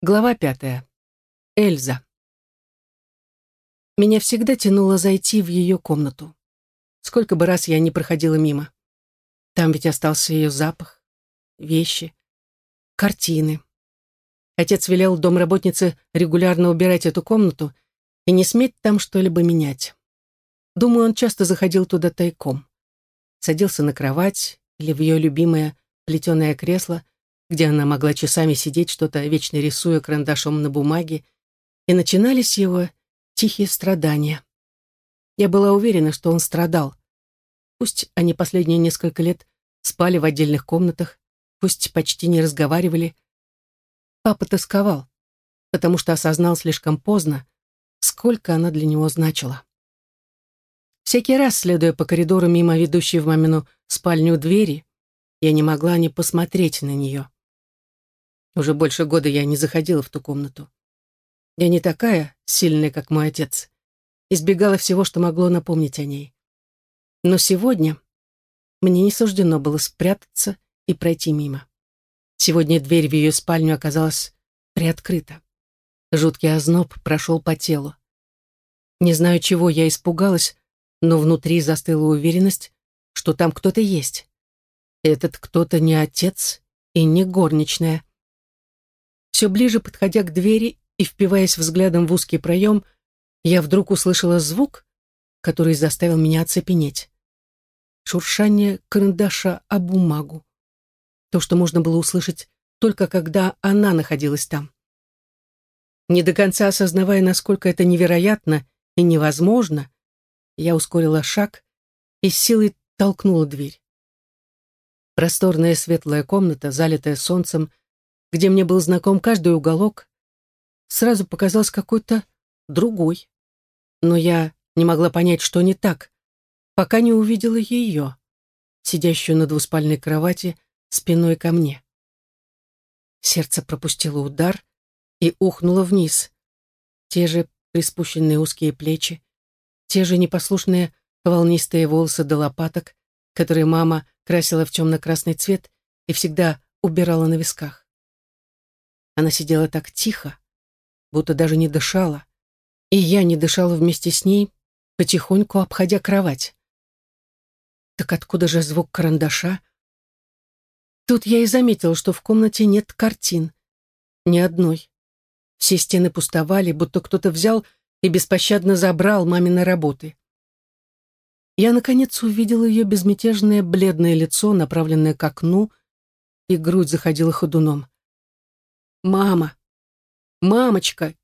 Глава пятая. Эльза. Меня всегда тянуло зайти в ее комнату. Сколько бы раз я не проходила мимо. Там ведь остался ее запах, вещи, картины. Отец велел домработнице регулярно убирать эту комнату и не сметь там что-либо менять. Думаю, он часто заходил туда тайком. Садился на кровать или в ее любимое плетеное кресло — где она могла часами сидеть, что-то вечно рисуя карандашом на бумаге, и начинались его тихие страдания. Я была уверена, что он страдал. Пусть они последние несколько лет спали в отдельных комнатах, пусть почти не разговаривали. Папа тосковал, потому что осознал слишком поздно, сколько она для него значила. Всякий раз, следуя по коридору мимо ведущей в мамину спальню двери, я не могла не посмотреть на нее. Уже больше года я не заходила в ту комнату. Я не такая сильная, как мой отец. Избегала всего, что могло напомнить о ней. Но сегодня мне не суждено было спрятаться и пройти мимо. Сегодня дверь в ее спальню оказалась приоткрыта. Жуткий озноб прошел по телу. Не знаю, чего я испугалась, но внутри застыла уверенность, что там кто-то есть. Этот кто-то не отец и не горничная. Все ближе подходя к двери и впиваясь взглядом в узкий проем, я вдруг услышала звук, который заставил меня оцепенеть. Шуршание карандаша о бумагу. То, что можно было услышать только когда она находилась там. Не до конца осознавая, насколько это невероятно и невозможно, я ускорила шаг и с силой толкнула дверь. Просторная светлая комната, залитая солнцем, где мне был знаком каждый уголок, сразу показался какой-то другой. Но я не могла понять, что не так, пока не увидела ее, сидящую на двуспальной кровати спиной ко мне. Сердце пропустило удар и ухнуло вниз. Те же приспущенные узкие плечи, те же непослушные волнистые волосы до лопаток, которые мама красила в темно-красный цвет и всегда убирала на висках. Она сидела так тихо, будто даже не дышала, и я не дышала вместе с ней, потихоньку обходя кровать. Так откуда же звук карандаша? Тут я и заметила, что в комнате нет картин. Ни одной. Все стены пустовали, будто кто-то взял и беспощадно забрал мамины работы. Я, наконец, увидела ее безмятежное бледное лицо, направленное к окну, и грудь заходила ходуном. «Мама! Мамочка!»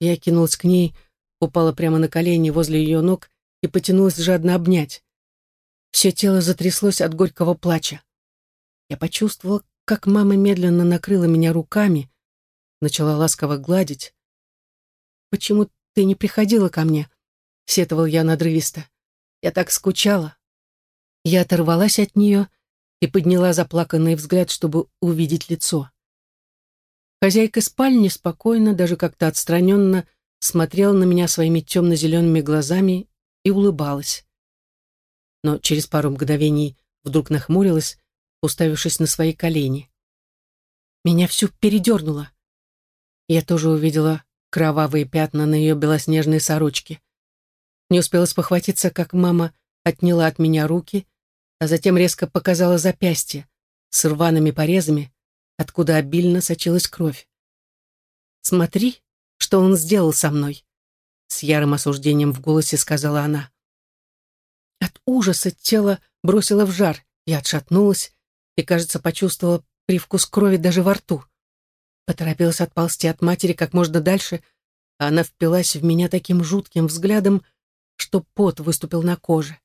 Я кинулась к ней, упала прямо на колени возле ее ног и потянулась жадно обнять. Все тело затряслось от горького плача. Я почувствовала, как мама медленно накрыла меня руками, начала ласково гладить. «Почему ты не приходила ко мне?» — сетовал я надрывисто. «Я так скучала». Я оторвалась от нее и подняла заплаканный взгляд, чтобы увидеть лицо. Хозяйка спальни спокойно, даже как-то отстраненно, смотрела на меня своими темно-зелеными глазами и улыбалась. Но через пару мгновений вдруг нахмурилась, уставившись на свои колени. Меня всю передернуло. Я тоже увидела кровавые пятна на ее белоснежной сорочке. Не успела спохватиться, как мама отняла от меня руки, а затем резко показала запястье с рваными порезами, откуда обильно сочилась кровь. «Смотри, что он сделал со мной», — с ярым осуждением в голосе сказала она. От ужаса тело бросило в жар, я отшатнулась и, кажется, почувствовала привкус крови даже во рту. Поторопилась отползти от матери как можно дальше, а она впилась в меня таким жутким взглядом, что пот выступил на коже.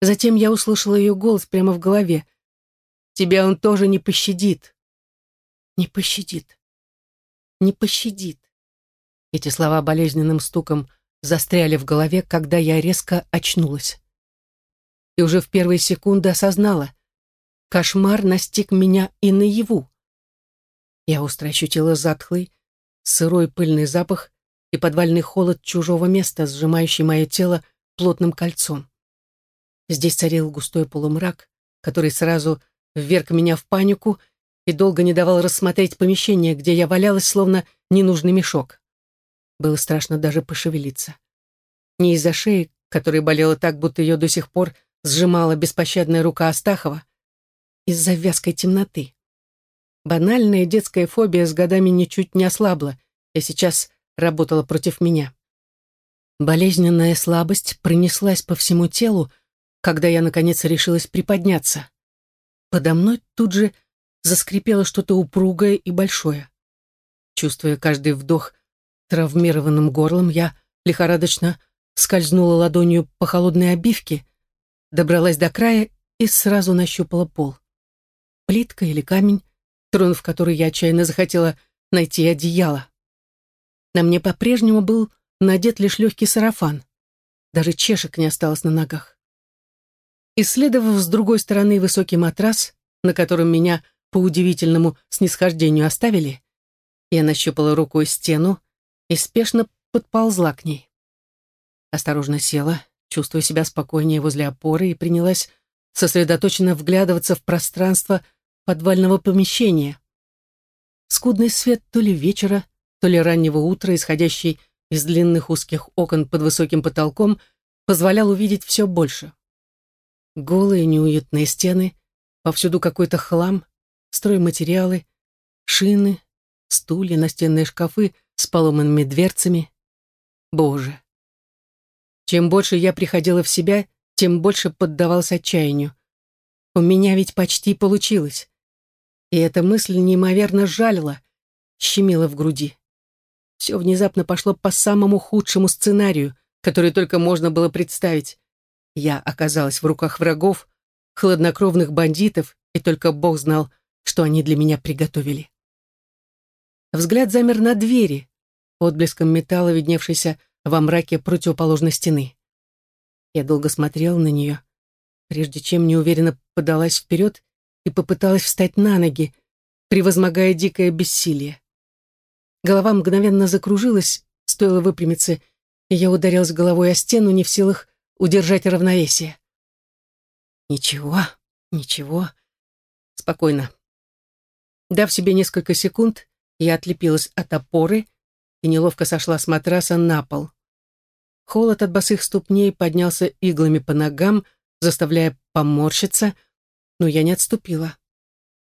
Затем я услышала ее голос прямо в голове. «Тебя он тоже не пощадит не пощадит, не пощадит. Эти слова болезненным стуком застряли в голове, когда я резко очнулась. И уже в первые секунды осознала, кошмар настиг меня и наяву. Я остро ощутила затхлый, сырой пыльный запах и подвальный холод чужого места, сжимающий мое тело плотным кольцом. Здесь царил густой полумрак, который сразу вверг меня в панику и долго не давал рассмотреть помещение, где я валялась, словно ненужный мешок. Было страшно даже пошевелиться. Не из-за шеи, которая болела так, будто ее до сих пор сжимала беспощадная рука Астахова, из-за вязкой темноты. Банальная детская фобия с годами ничуть не ослабла и сейчас работала против меня. Болезненная слабость пронеслась по всему телу, когда я, наконец, решилась приподняться. Подо мной тут же заскрипело что-то упругое и большое. Чувствуя каждый вдох травмированным горлом, я лихорадочно скользнула ладонью по холодной обивке, добралась до края и сразу нащупала пол. Плитка или камень, тронув который я отчаянно захотела найти одеяло. На мне по-прежнему был надет лишь легкий сарафан. Даже чешек не осталось на ногах. Исследовав с другой стороны высокий матрас, на котором меня по удивительному снисхождению оставили, я нащупала рукой стену и спешно подползла к ней. Осторожно села, чувствуя себя спокойнее возле опоры, и принялась сосредоточенно вглядываться в пространство подвального помещения. Скудный свет то ли вечера, то ли раннего утра, исходящий из длинных узких окон под высоким потолком, позволял увидеть все больше. Голые неуютные стены, повсюду какой-то хлам, стройматериалы, шины, стулья, настенные шкафы с поломанными дверцами. Боже! Чем больше я приходила в себя, тем больше поддавался отчаянию. У меня ведь почти получилось. И эта мысль неимоверно жалила, щемила в груди. Все внезапно пошло по самому худшему сценарию, который только можно было представить. Я оказалась в руках врагов, хладнокровных бандитов, и только Бог знал, что они для меня приготовили. Взгляд замер на двери, отблеском металла, видневшейся во мраке противоположной стены. Я долго смотрел на нее, прежде чем неуверенно подалась вперед и попыталась встать на ноги, превозмогая дикое бессилие. Голова мгновенно закружилась, стоило выпрямиться, и я ударилась головой о стену, не в силах удержать равновесие. Ничего, ничего. Спокойно. Дав себе несколько секунд, я отлепилась от опоры и неловко сошла с матраса на пол. Холод от босых ступней поднялся иглами по ногам, заставляя поморщиться, но я не отступила.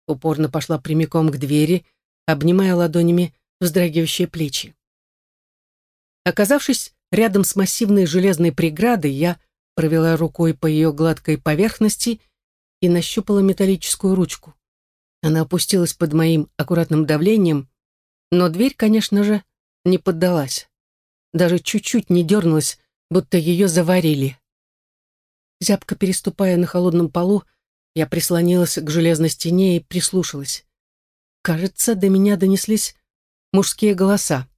Упорно пошла прямиком к двери, обнимая ладонями вздрагивающие плечи. Оказавшись рядом с массивной железной преградой, я провела рукой по ее гладкой поверхности и нащупала металлическую ручку. Она опустилась под моим аккуратным давлением, но дверь, конечно же, не поддалась. Даже чуть-чуть не дернулась, будто ее заварили. Зябко переступая на холодном полу, я прислонилась к железной стене и прислушалась. Кажется, до меня донеслись мужские голоса.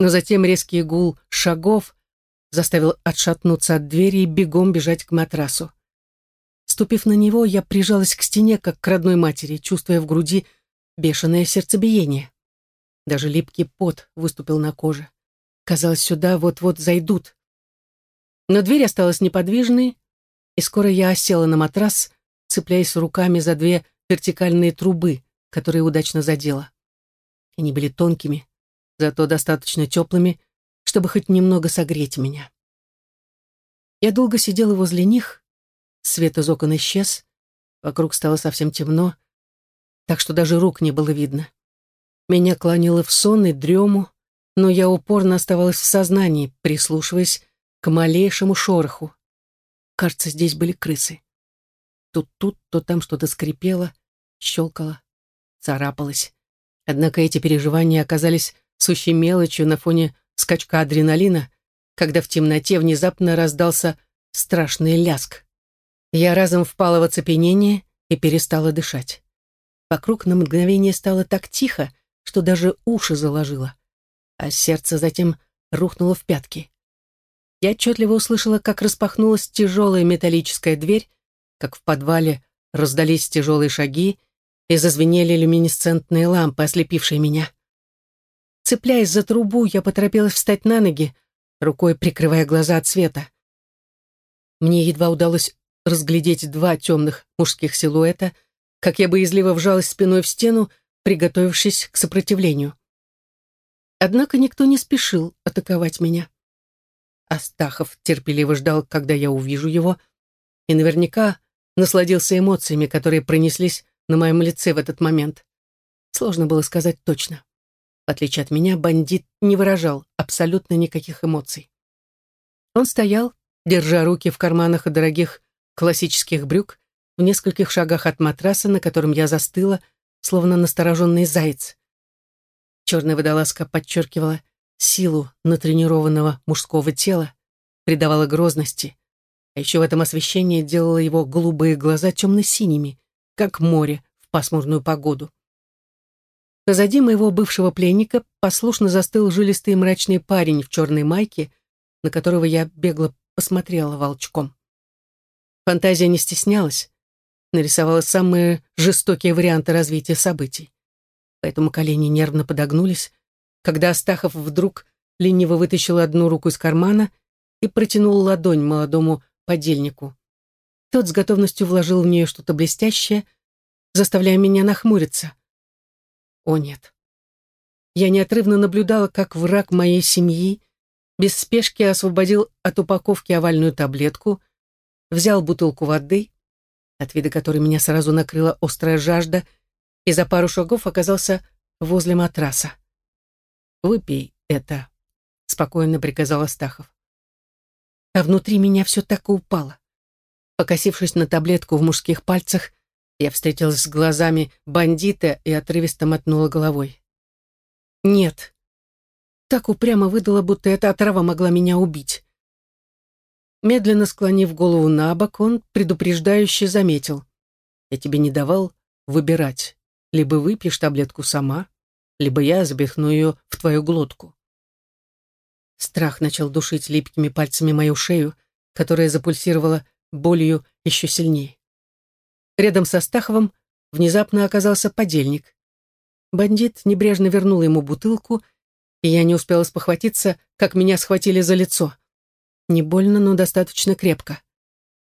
Но затем резкий гул шагов заставил отшатнуться от двери и бегом бежать к матрасу. Ступив на него, я прижалась к стене, как к родной матери, чувствуя в груди бешеное сердцебиение. Даже липкий пот выступил на коже. Казалось, сюда вот-вот зайдут. Но дверь осталась неподвижной, и скоро я осела на матрас, цепляясь руками за две вертикальные трубы, которые удачно задела. Они были тонкими, зато достаточно теплыми, чтобы хоть немного согреть меня. Я долго сидела возле них, свет из окон исчез, вокруг стало совсем темно, так что даже рук не было видно. Меня клонило в сон и дрему, но я упорно оставалась в сознании, прислушиваясь к малейшему шороху. Кажется, здесь были крысы. То тут, то там что-то скрипело, щелкало, царапалось. Однако эти переживания оказались сущей мелочью на фоне скачка адреналина, когда в темноте внезапно раздался страшный ляск. Я разом впала в оцепенение и перестала дышать. Вокруг на мгновение стало так тихо, что даже уши заложило, а сердце затем рухнуло в пятки. Я отчетливо услышала, как распахнулась тяжелая металлическая дверь, как в подвале раздались тяжелые шаги, и зазвенели люминесцентные лампы, ослепившие меня. Цепляясь за трубу, я поторопилась встать на ноги, рукой прикрывая глаза от света. Мне едва удалось разглядеть два темных мужских силуэта, как я боязливо вжалась спиной в стену, приготовившись к сопротивлению. Однако никто не спешил атаковать меня. Астахов терпеливо ждал, когда я увижу его, и наверняка насладился эмоциями, которые пронеслись на моем лице в этот момент. Сложно было сказать точно. В отличие от меня, бандит не выражал абсолютно никаких эмоций. Он стоял, держа руки в карманах дорогих классических брюк, в нескольких шагах от матраса, на котором я застыла, словно настороженный заяц. Черная водолазка подчеркивала силу натренированного мужского тела, придавала грозности, а еще в этом освещении делала его голубые глаза темно-синими, как море в пасмурную погоду. Позади моего бывшего пленника послушно застыл жилистый мрачный парень в черной майке, на которого я бегло посмотрела волчком. Фантазия не стеснялась, нарисовала самые жестокие варианты развития событий. Поэтому колени нервно подогнулись, когда Астахов вдруг лениво вытащил одну руку из кармана и протянул ладонь молодому подельнику. Тот с готовностью вложил в нее что-то блестящее, заставляя меня нахмуриться. О нет. Я неотрывно наблюдала, как враг моей семьи без спешки освободил от упаковки овальную таблетку, взял бутылку воды, от вида которой меня сразу накрыла острая жажда, и за пару шагов оказался возле матраса. «Выпей это», — спокойно приказал Астахов. А внутри меня все так и упало. Покосившись на таблетку в мужских пальцах, я встретилась с глазами бандита и отрывисто мотнула головой. «Нет». Так упрямо выдала, будто эта отрава могла меня убить. Медленно склонив голову на бок, он предупреждающе заметил. «Я тебе не давал выбирать. Либо выпьешь таблетку сама, либо я запихну ее в твою глотку». Страх начал душить липкими пальцами мою шею, которая запульсировала болью еще сильнее. Рядом со Стаховым внезапно оказался подельник. Бандит небрежно вернул ему бутылку, и я не успела спохватиться, как меня схватили за лицо. Не больно, но достаточно крепко.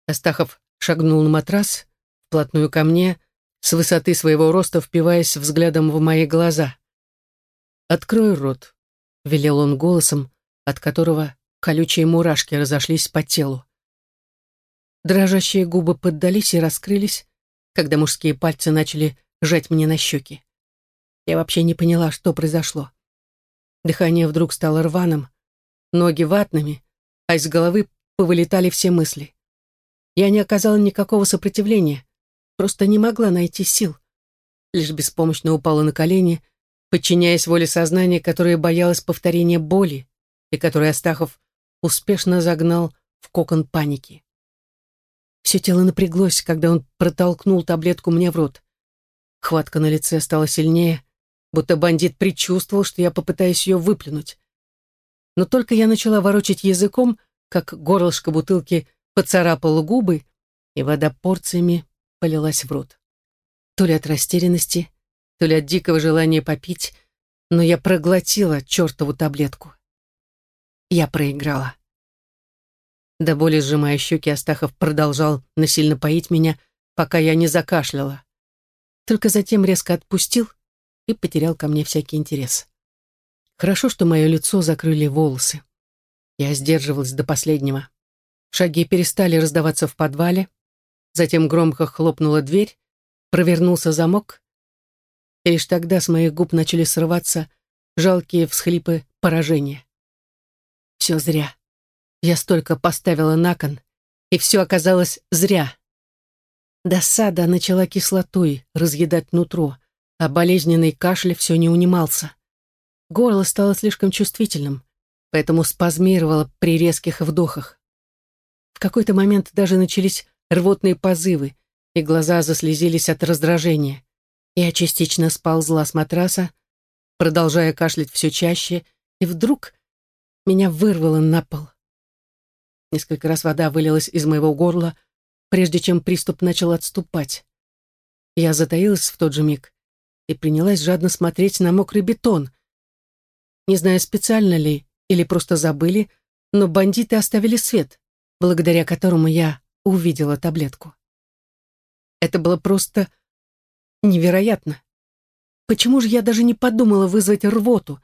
Астахов шагнул на матрас, вплотную ко мне, с высоты своего роста впиваясь взглядом в мои глаза. «Открой рот», — велел он голосом, от которого колючие мурашки разошлись по телу. Дрожащие губы поддались и раскрылись, когда мужские пальцы начали жать мне на щеки. Я вообще не поняла, что произошло. Дыхание вдруг стало рваным, ноги ватными, а из головы повылетали все мысли. Я не оказала никакого сопротивления, просто не могла найти сил. Лишь беспомощно упала на колени, подчиняясь воле сознания, которое боялось повторения боли и которое Астахов успешно загнал в кокон паники. Все тело напряглось, когда он протолкнул таблетку мне в рот. Хватка на лице стала сильнее, будто бандит предчувствовал, что я попытаюсь ее выплюнуть. Но только я начала ворочать языком, как горлышко бутылки поцарапало губы, и вода порциями полилась в рот. То ли от растерянности, то ли от дикого желания попить, но я проглотила чертову таблетку. Я проиграла. До боли сжимая щеки, Астахов продолжал насильно поить меня, пока я не закашляла. Только затем резко отпустил и потерял ко мне всякий интерес. Хорошо, что мое лицо закрыли волосы. Я сдерживалась до последнего. Шаги перестали раздаваться в подвале, затем громко хлопнула дверь, провернулся замок, и лишь тогда с моих губ начали срываться жалкие всхлипы поражения. Все зря. Я столько поставила на кон, и все оказалось зря. Досада начала кислотой разъедать нутро, а болезненный кашель все не унимался. Горло стало слишком чувствительным, поэтому спазмировало при резких вдохах. В какой-то момент даже начались рвотные позывы, и глаза заслезились от раздражения. Я частично сползла с матраса, продолжая кашлять все чаще, и вдруг меня вырвало на пол. Несколько раз вода вылилась из моего горла, прежде чем приступ начал отступать. Я затаилась в тот же миг и принялась жадно смотреть на мокрый бетон, не знаю, специально ли или просто забыли, но бандиты оставили свет, благодаря которому я увидела таблетку. Это было просто Невероятно. Почему же я даже не подумала вызвать рвоту?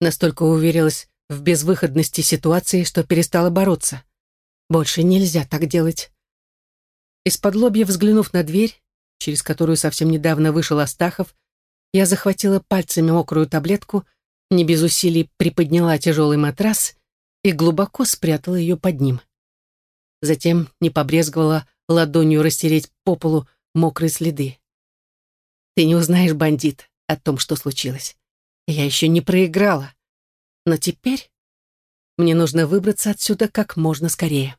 Настолько уверилась в безвыходности ситуации, что перестала бороться. Больше нельзя так делать. Из-под лобья взглянув на дверь, через которую совсем недавно вышел Астахов, я захватила пальцами мокрую таблетку, не без усилий приподняла тяжелый матрас и глубоко спрятала ее под ним. Затем не побрезговала ладонью растереть по полу мокрые следы. Ты не узнаешь, бандит, о том, что случилось. Я еще не проиграла. Но теперь мне нужно выбраться отсюда как можно скорее.